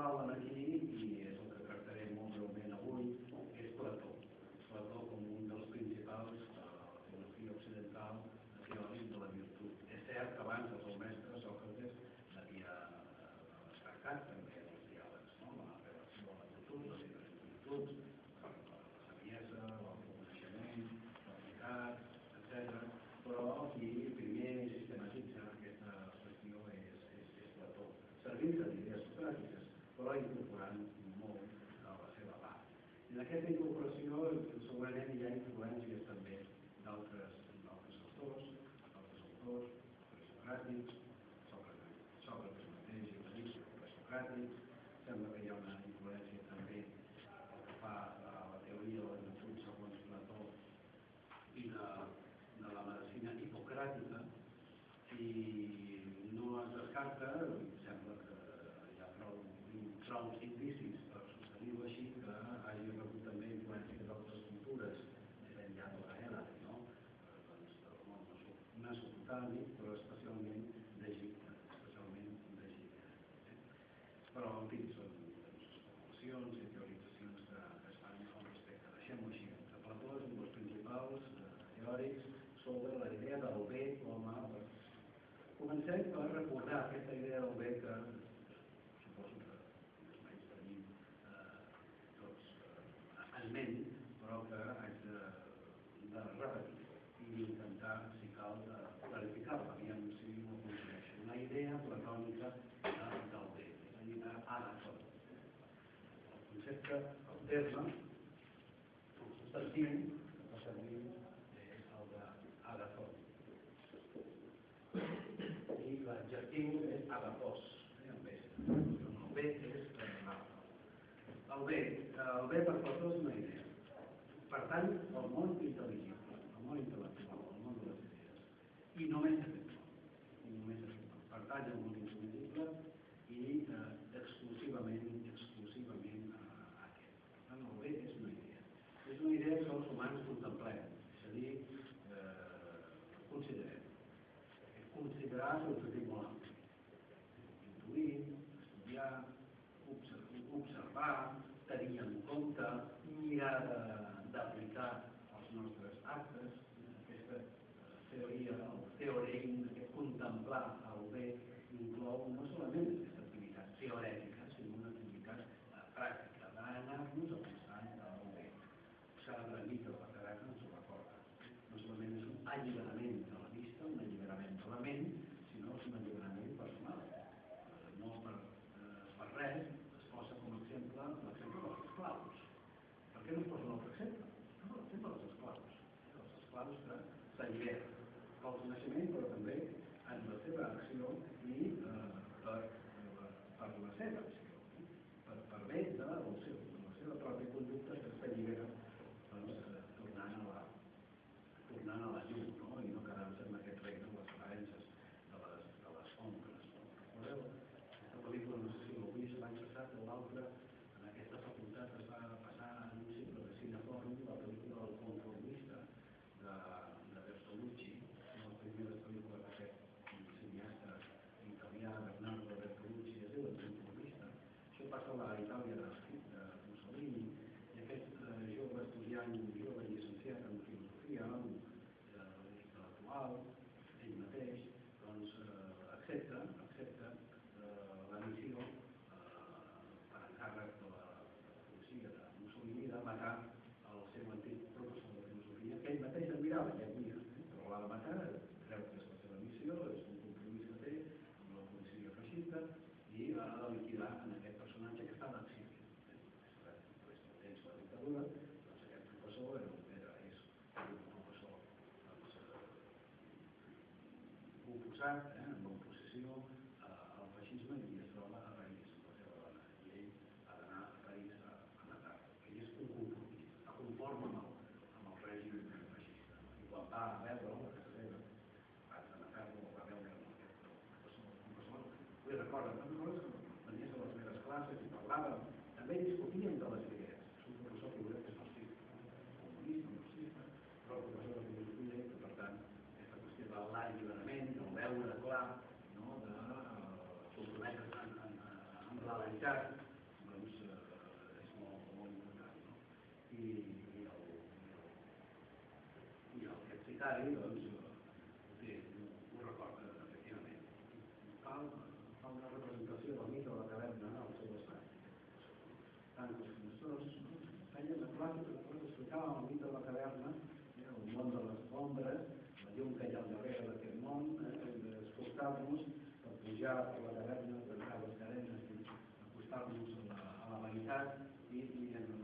qual elegir, i és el que tractaré molt breument avui, és Plató. Plató com un dels principals de la filosofia occidental de teòric de la virtut. És cert que abans els mestres, Sòcrates l'havia destacat també en els diàlegs, no? la relació a la virtut, les diferents virtuts, la saviesa, l'autoconeixement, la veritat, etc. Però aquí, primer sistematitza aquesta qüestió és, és, és Plató, servint de d'idees socràtiques, però incorporant molt de la seva part. En aquesta incorporació segurament hi ha influències també d'altres autors, d'altres autors aristocràtics, terme substantiu que serviu el eh, de agafó. I l'adjectiu és agafós. Eh, el B és. El B, el B per fotos és una idea. Per tant, percent militare, io lo uso, sì, non fa, fa una rappresentazione del mito la caverna, no, se lo sai. Tanto, sono agli anni 40 que explicàvem el mito de la caverna, era un món de les ombres, la llum que hi ha al darrere d'aquest món, eh, eh, eh hem d'escoltar-nos per pujar a la caverna, trencar les cadenes, acostar-nos a, la, a la veritat i, i en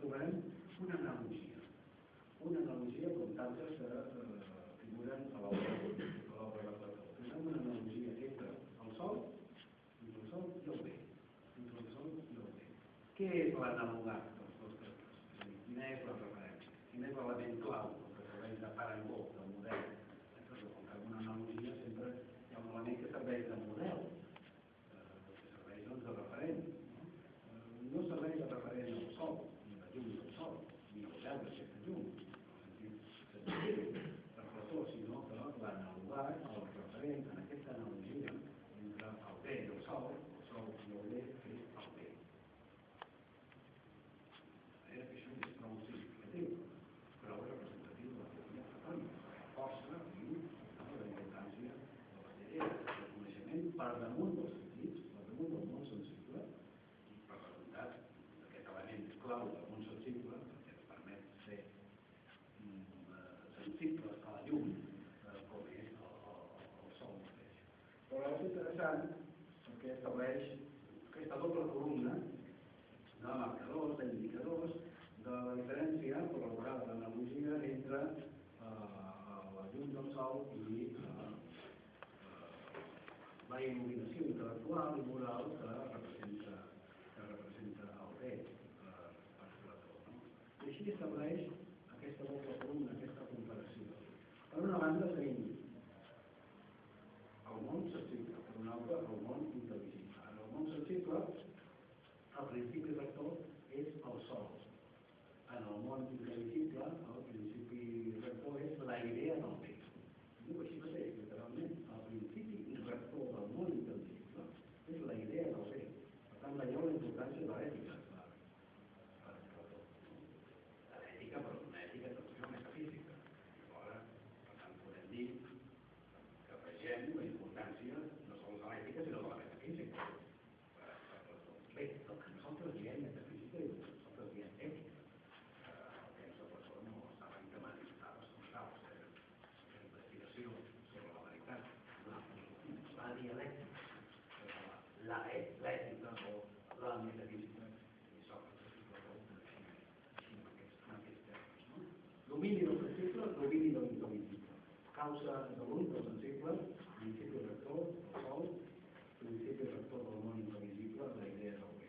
trobarem una analogia, una analogia com tantes interessant perquè estableix aquesta doble columna de marcadors, d'indicadors, de la diferència, col·laborada a d'analogia, entre eh, la llum del sol i eh, eh, la il·luminació intel·lectual i moral que representa, que representa el bé eh, per Plató. No? I així estableix aquesta doble columna, aquesta comparació. Per una banda, causa de Catalunya, per exemple, el principi rector, el sol, el principi rector del món intel·ligible, la idea del bé.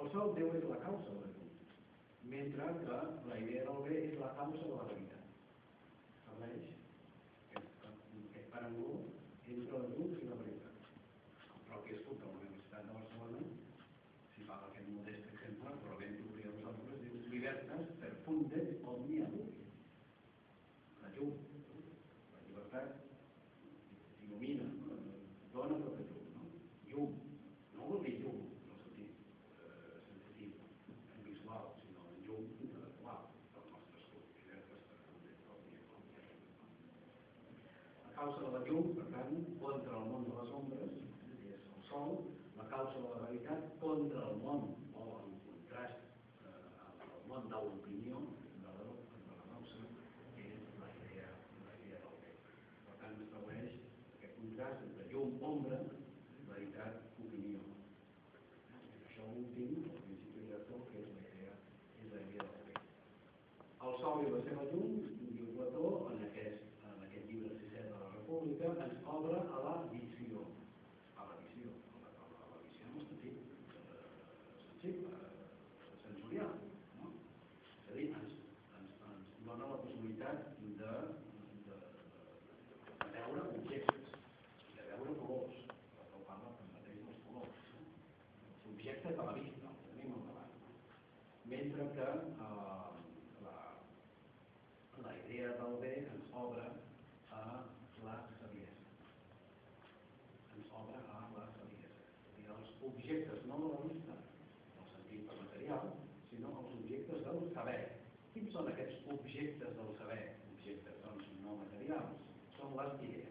El sol Déu és la causa de tot, mentre que la idea del bé house of a Jew. objectes no de la vista, en el sentit de material, sinó els objectes del saber. Quins són aquests objectes del saber? Objectes doncs, no materials. Són les idees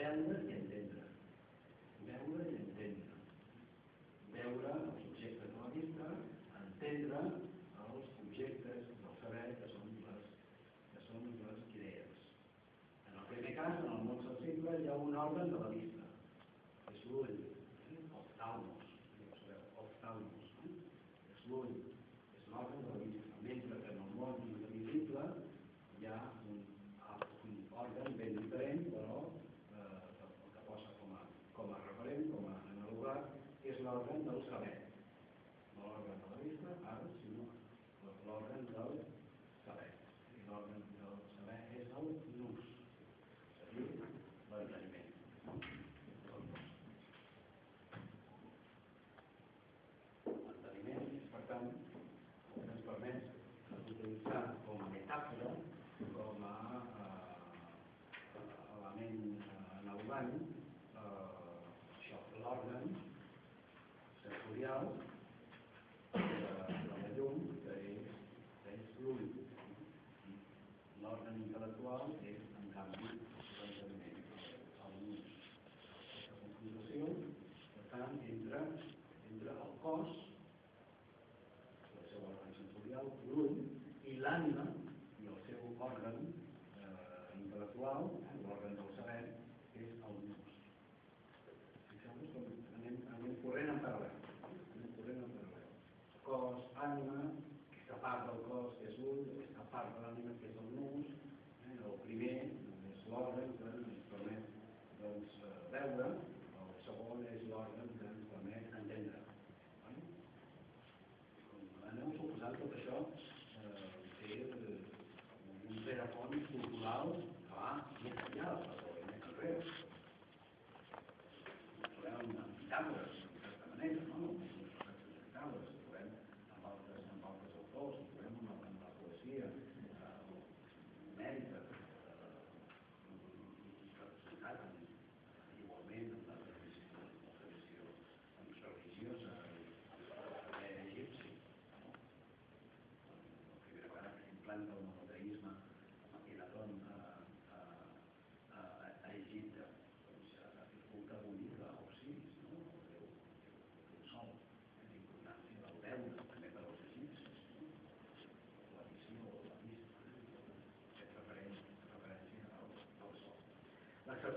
Ben Liskin. l'òrgan del saber. L'òrgan de la vista, ara, si no, l'òrgan del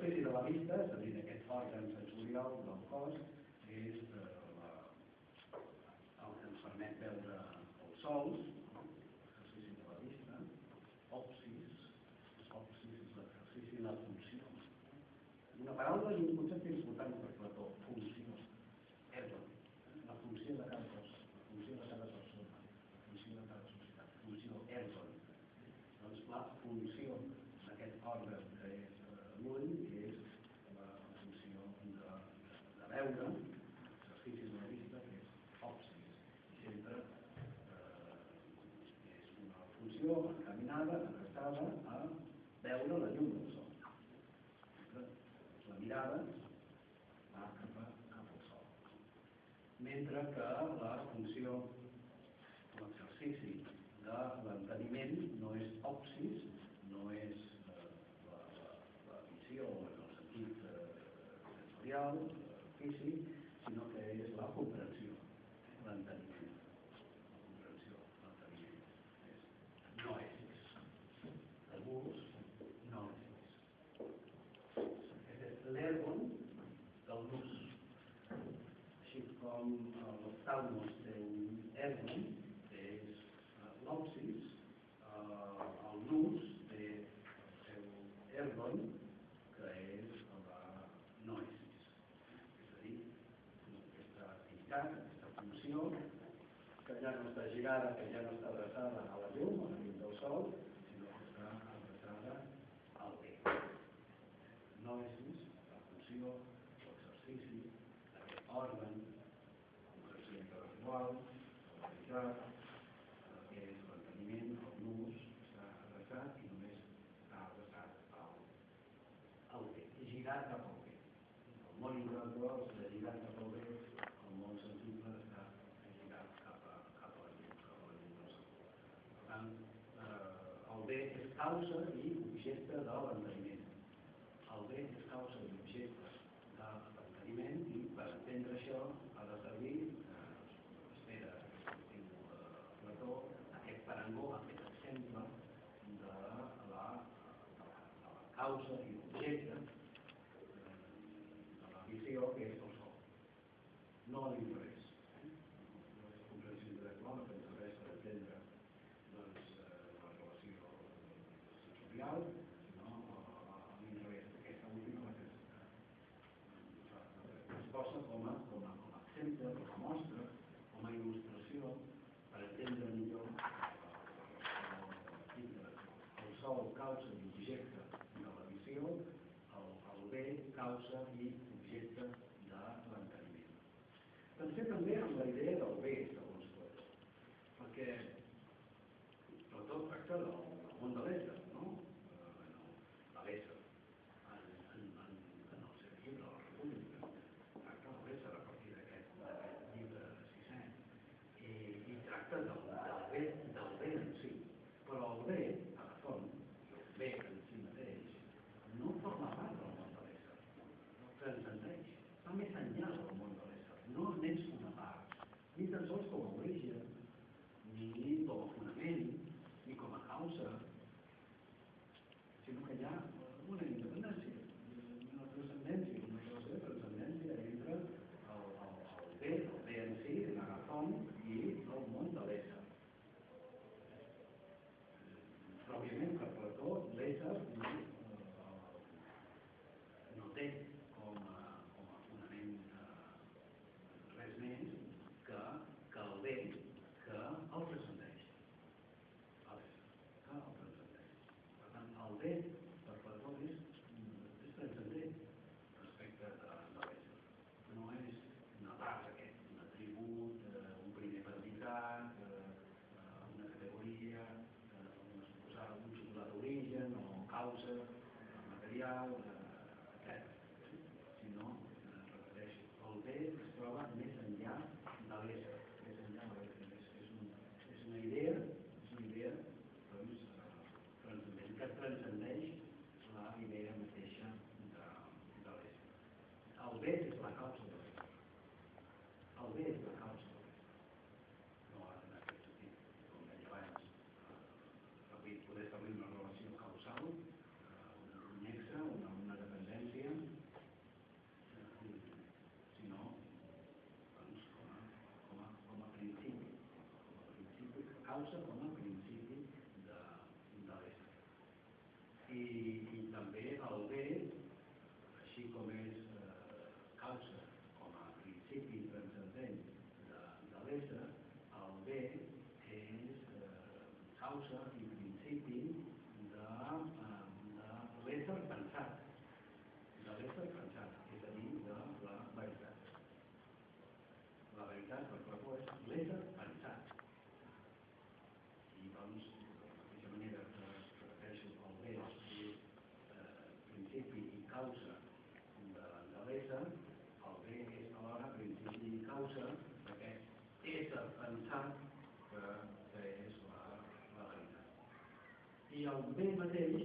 l'esperi de la vista, és a dir, d'aquest òrgan sensorial del cos, és eh, la, el que ens permet veure els sols, vem para cá, hablamos de un ESMI, que és eh, uh, l'OPSIS, uh, eh, el NUS, que és el ERDON, que és la NOESIS. És a dir, aquesta activitat, aquesta funció, que ja no està girada, que ja no està adreçada a la llum, a la llum del sol, Right. kids that are monsters. tecnologia, eh, suposar algun suposat o causa, material, bai ba yi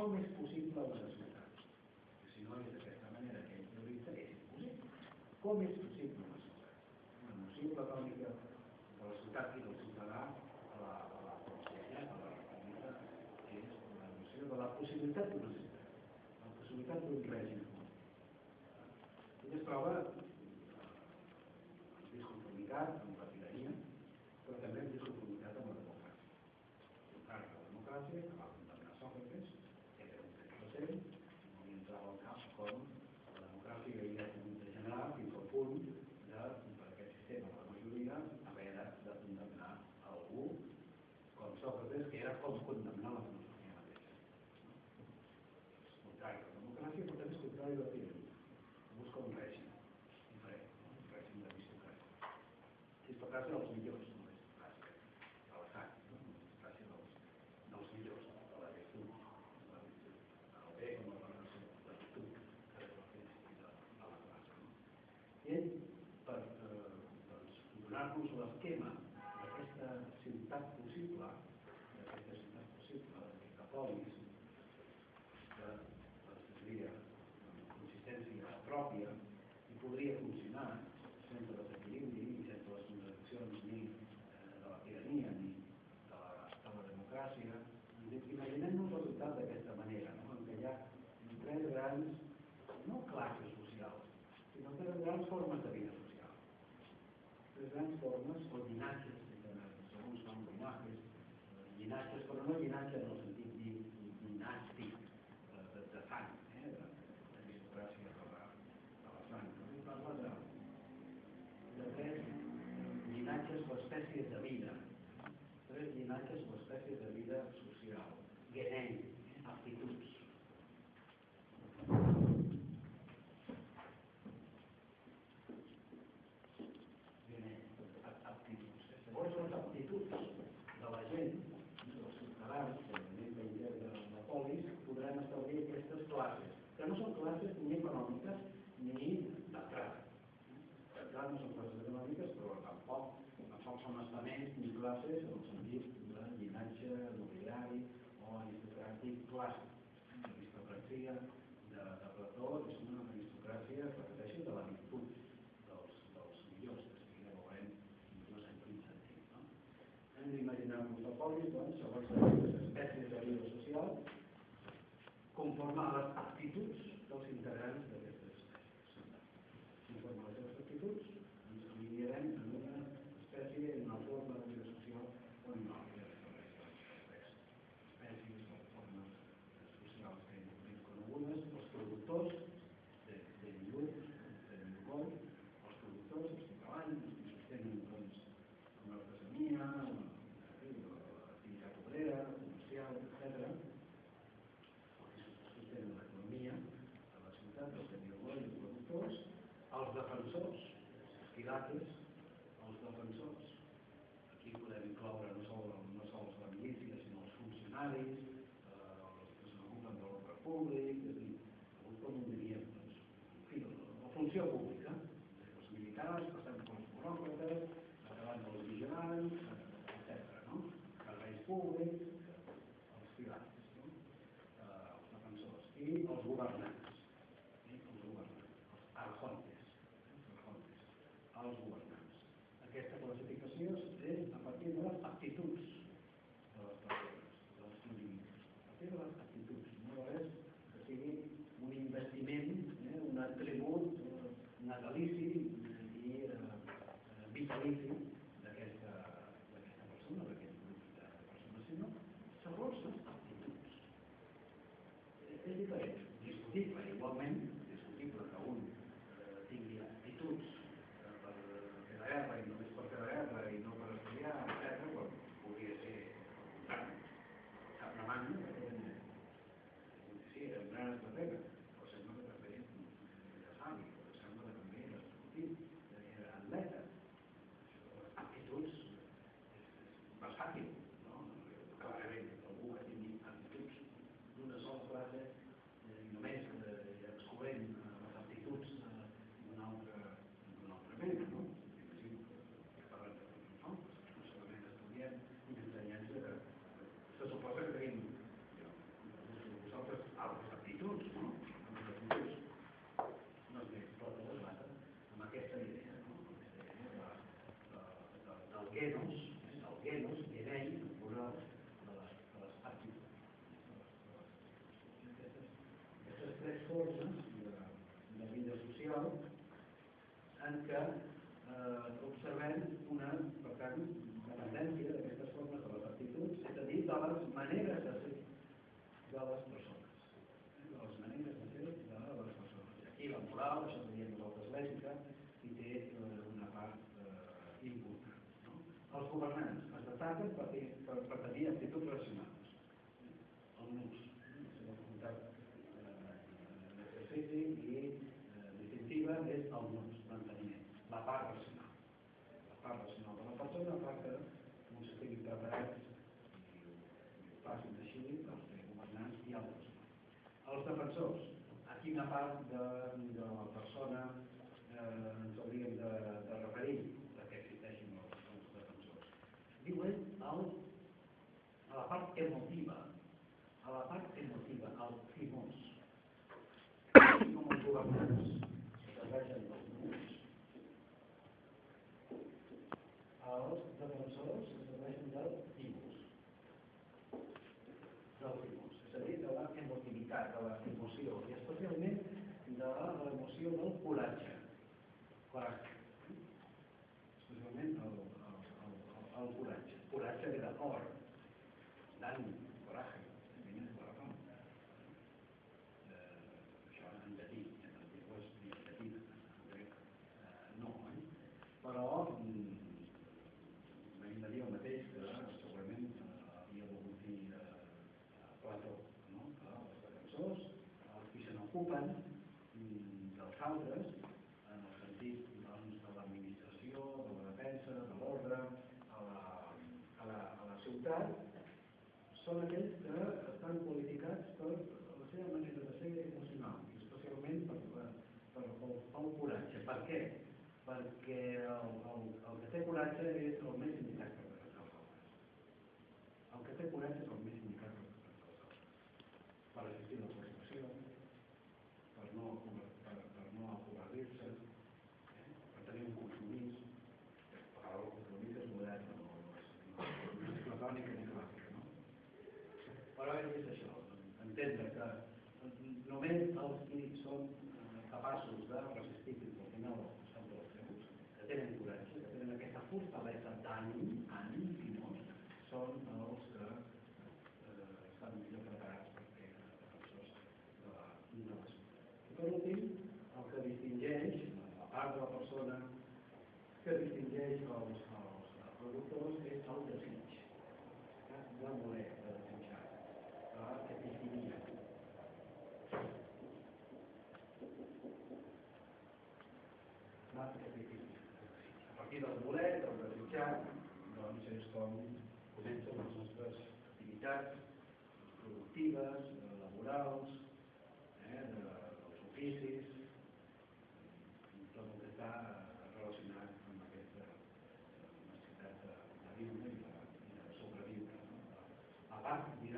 com és possible una societat? Que si no és d'aquesta manera que ells prioritzen, és impossible. Com és possible una societat? Una noció platònica de la ciutat i del ciutadà a la, a societat, a la república, és una noció de la possibilitat d'una societat, la possibilitat d'un règim. Ell es troba eh, en disconformitat amb la tirania, però també en disconformitat amb la democràcia. Contrari a la democràcia, que va contaminar Sòcrates, Mientras trabajamos con la democracia y la institucional y con life. governants, eh? els governants, Els arjontes, els governants. Aquesta classificació és a partir de les actituds religió en què eh, observem una, per tant, dependència d'aquestes formes de les actituds, és a dir, de les maneres de ser de les persones. Eh, de les maneres de ser de les persones. I aquí la moral, això en diem nosaltres l'ètica, hi té eh, una part eh, important. No? Els governants es destaquen perquè ocupen mm, dels altres en el sentit doncs, de l'administració, de la defensa, de l'ordre, a, la, a, la, a la ciutat, són aquells que estan qualificats per la seva manera de ser emocional, i especialment per, la, per, pel, pel coratge. Per què? Perquè el, el, el que té coratge és el més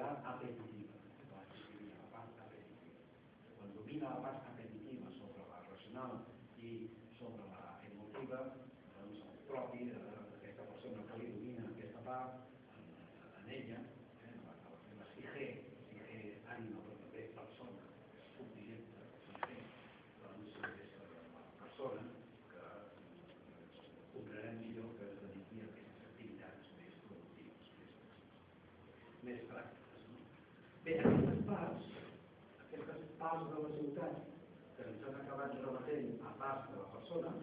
apetitiva, la apetitiva. Cuando la pasta apetitiva sobre la racional parts de la ciutat que ens han acabat rebatent a parts de la persona,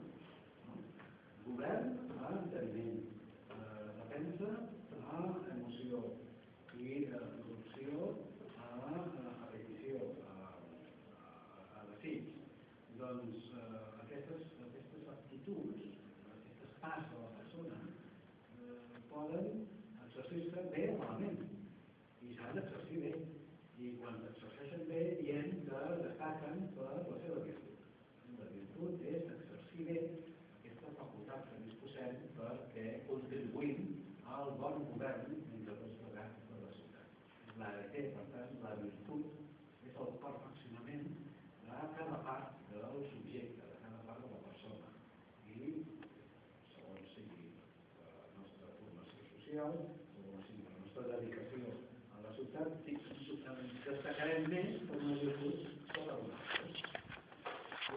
mente una virtud para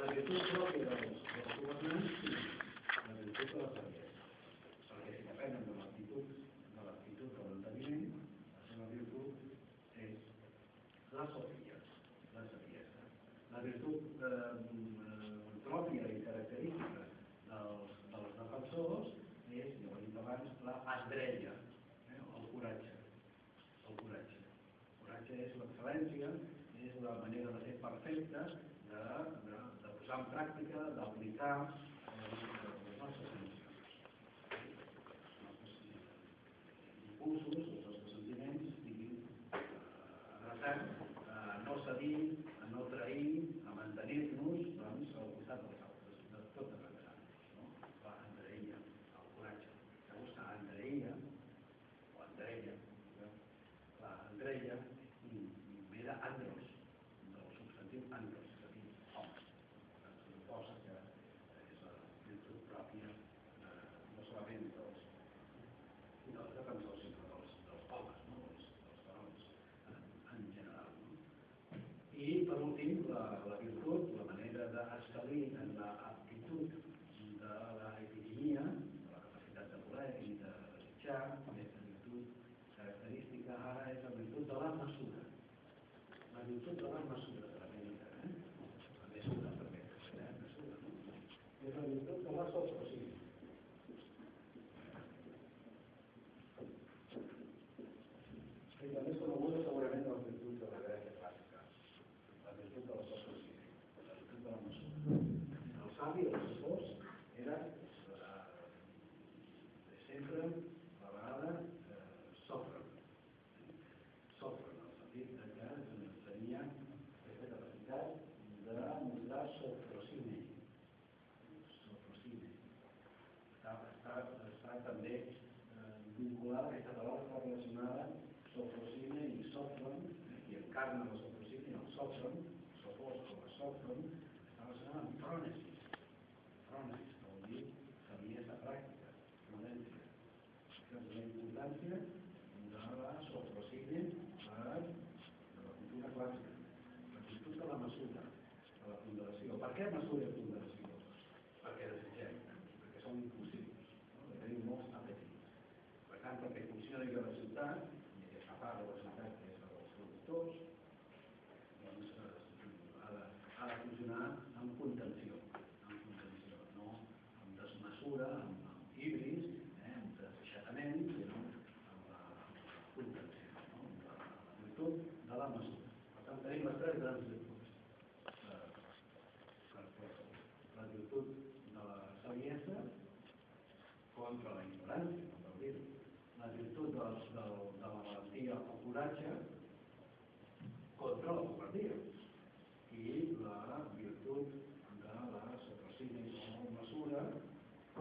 La virtud propia de la ocupación y la virtud de la salida. De la actitud, la actitud que también, es una virtud, es la sociedad. Islam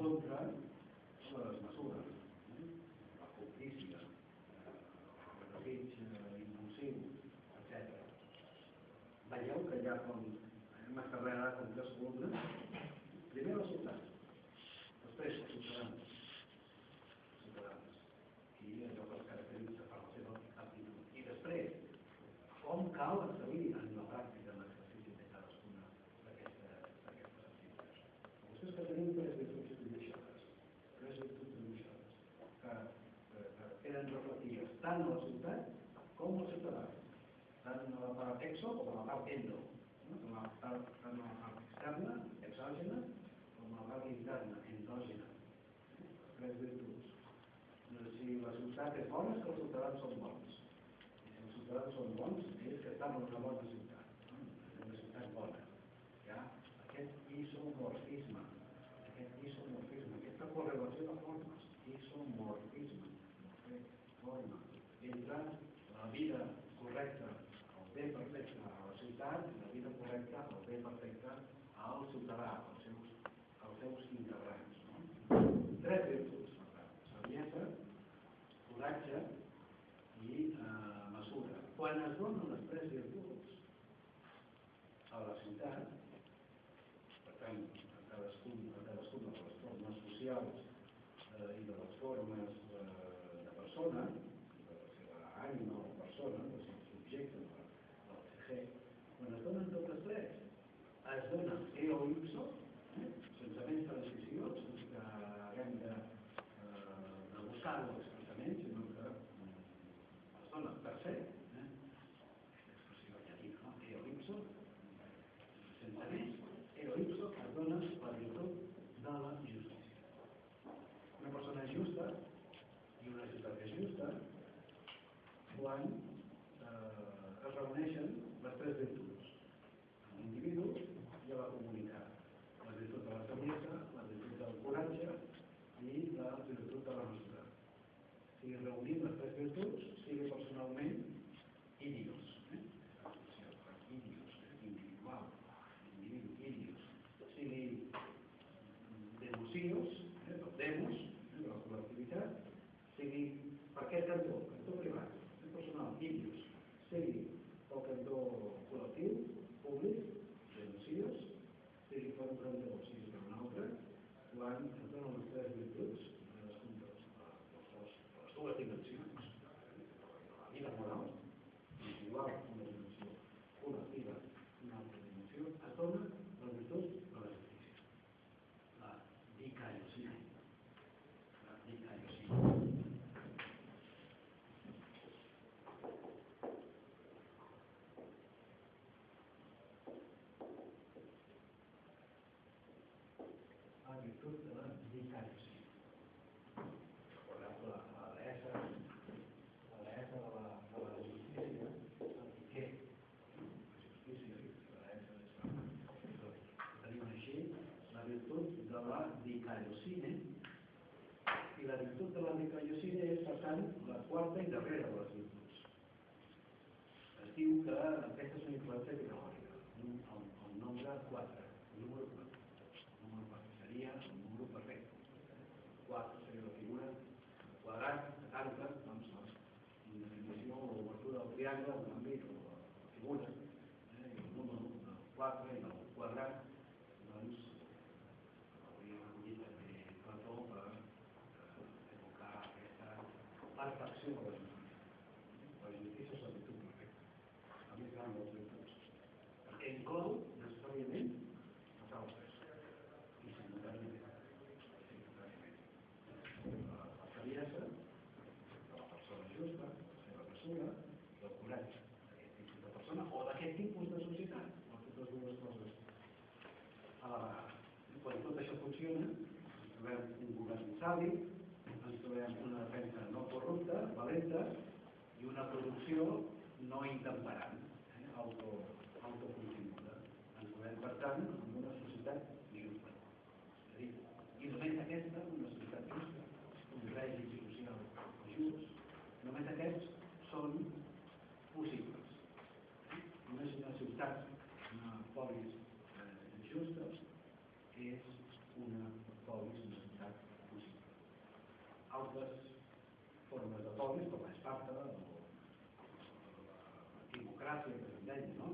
contra les mesures, eh? la justícia, el desig impulsiu, etc. Veieu que ja com hem carrera en tres columnes, primer les tant de la ciutat com del ciutadà, tant de la part exo com de la part endo, tant a la part, tant a la part externa, exògena, com de la part interna, endògena. Tres virtuts. Si la ciutat és bona és que els ciutadans són bons. I si els ciutadans són bons és que estan en una bona ciutat. quan es donen les tres virtuts a la ciutat, per tant, a cadascun, a cadascuna de les formes socials eh, i de les formes eh, de persona, de la seva ànima o persona, del seu subjecte, del CG, quan es donen totes tres, es dona eoipso, time i darrera de les virtuts. Es diu que aquesta és una influència el, el nombre 4, el número 4. El número 4 seria el número perfecte. 4 seria la figura quadrat, de tanca, doncs la definició o l'obertura del triangle, de l'àmbit o la figura, eh, i el número del 4 i del quadrat, doncs hauria recollit també Plató per eh, evocar aquesta perfecció de la justícia. La justícia és la virtut perfecta, la més gran de les virtuts, perquè inclou necessàriament els altres, i simultàniament. simultàniament. La, la saviesa, de la persona justa, la seva mesura, el coratge d'aquest tipus de persona o d'aquest tipus de societat, o totes dues coses a la vegada. Quan tot això funciona, ens trobem un govern savi, ens trobem una defensa no corrupta, valenta, i una producció no intemperant, eh? auto, autocontinguda. Ens trobem, per tant, en una societat justa. És a dir, i només aquesta, una societat justa, un règim social just, només aquests són possibles. Només una ciutat, una polis eh, justa, és una polis. Altres formes de polis, com Esparta o la democràcia que se'n deia, no?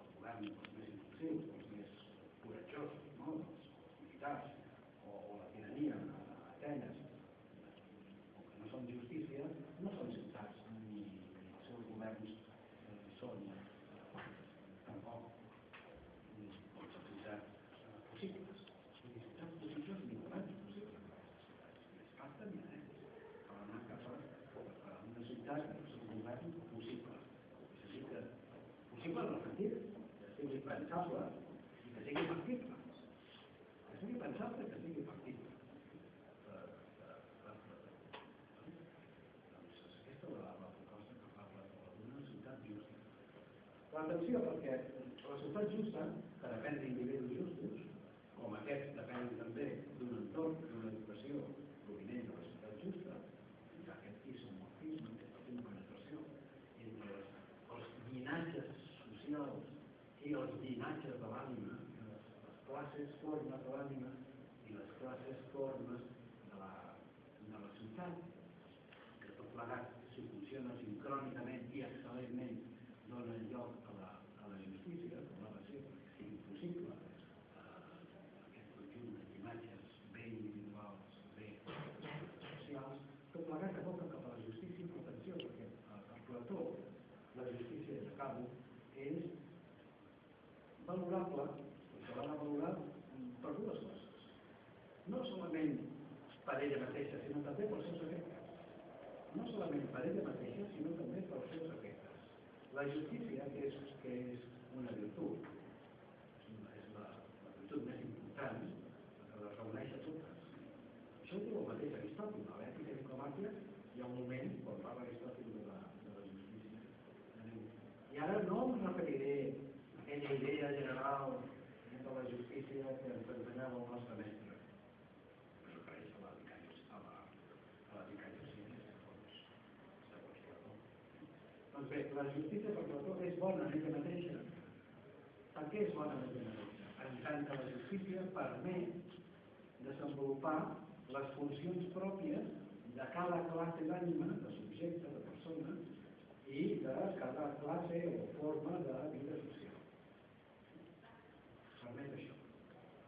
el govern dels més impulsius, dels més coratjosos, no? dels militars, o, o la tirania a Atenes, o que no són justícia, no són ciutats ni, ni els seus governs eh, són eh, tampoc ni com ciutats eh, possibles. Ni ciutats possibles ni governs possibles. Ni Esparta ni Atenes. Per anar cap a, a una ciutat i el seu govern possible. És a dir, que possible en el sentit que sigui pensable i que sigui factible. Que sigui pensable i que sigui factible. Per, per, per, per, doncs és aquesta la, la proposta que parla d'una ciutat justa. Però atenció, perquè la ciutat justa, que depèn d'individus justos, com aquest depèn també d'un entorn, d'una educació provinent de la ciutat justa, que aquest isomorfisme, aquesta compenetració entre les, els llinatges socials i els llinatges de l'ànima, les classes formes de l'ànima i les classes formes de la, de la ciutat, que tot plegat, si funciona sincrònicament i excel·lentment, dona lloc a la, a la justícia, com ha de ser, perquè sigui possible eh, aquest conjunt d'imatges bé individuals, bé socials, tot plegat que aboca cap a la justícia, però atenció, perquè eh, per Plató la justícia, i acabo, és valorable, i se l'ha de valorar per dues coses. No solament per ella mateixa, sinó també pels seus efectes. No solament per ella mateixa, sinó també pels seus efectes. La justícia, que és, que és una virtut, és, la, la virtut més important, que les reuneix a totes. Això ho diu el mateix Aristòtil, a l'ètica diplomàtica hi ha un moment, quan parla Aristòtil de la, de la justícia, i ara no em referiré a aquella idea general de la justícia que ens ensenyava el nostre mestre, que es refereix a la vicarios, a la, a la vicariocina, segons, segons Plató. Doncs bé, la justícia per Plató és bona en ella mateixa. Per què és bona en ella mateixa? En tant que la justícia permet desenvolupar les funcions pròpies de cada classe d'ànima, de subjecte, de persona, i de cada classe o forma de vida social. Permet això.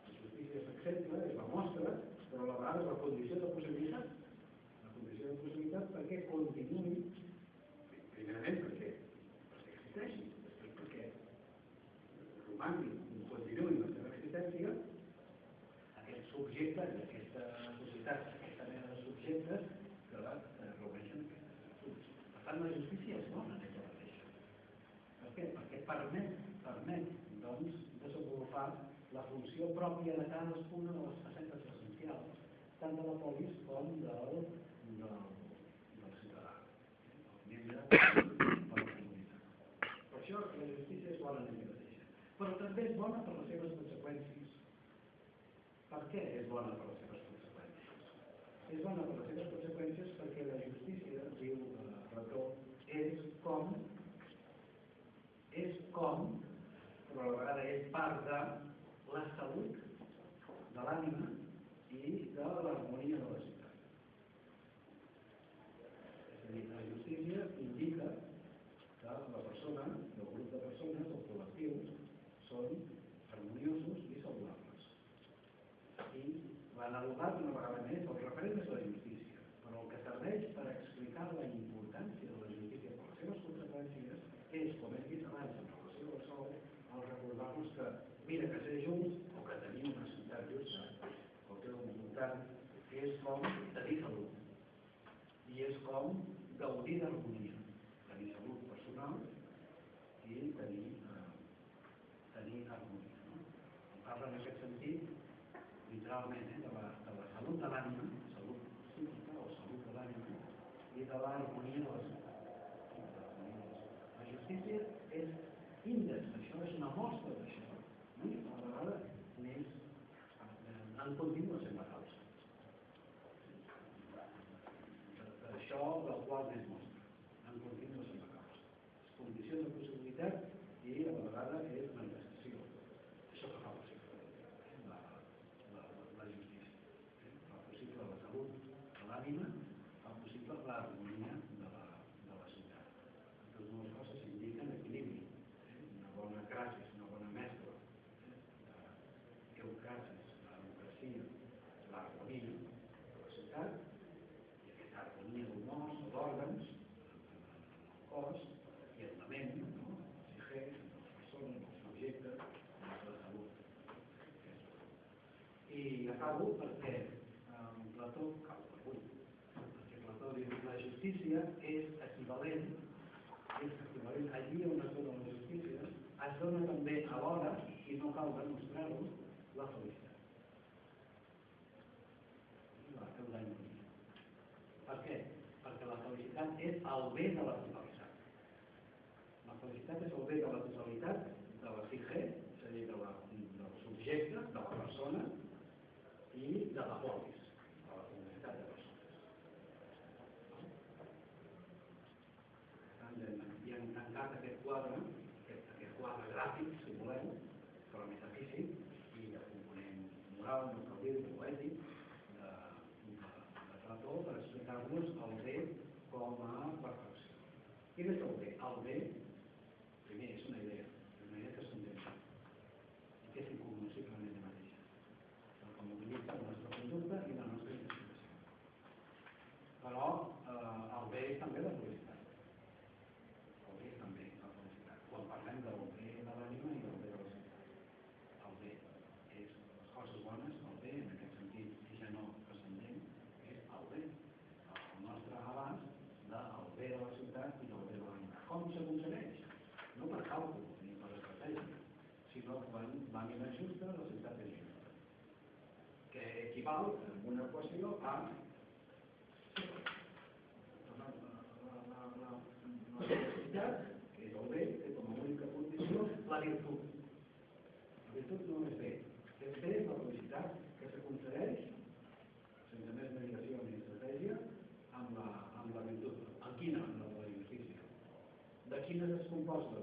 La justícia s'accepta, és la mostra, però a la vegada és la condició de possibilitat. pròpia de cadascuna de les facetes essencials, tant de la polis com del, del, del ciutadà, la comunitat. Per això la justícia és bona en ella mateixa, però també és bona per les seves conseqüències. Per què és bona per les seves conseqüències? És bona per les seves conseqüències perquè la justícia, diu eh, Plató, és com és com, però a la vegada és part de la salut de l'ànima i de l'harmonia de la Giovanni. equivalent és equivalent allí on es dona la justícia es dona també a l'hora, i no cal demostrar-ho la felicitat falta una equació A la necessitat, la virtut. La virtut no és bé, és bé la felicitat que s'aconsegueix, sense més medicació ni estratègia, amb la, amb la virtut. Amb quina? Amb la de la justícia. De quines es composta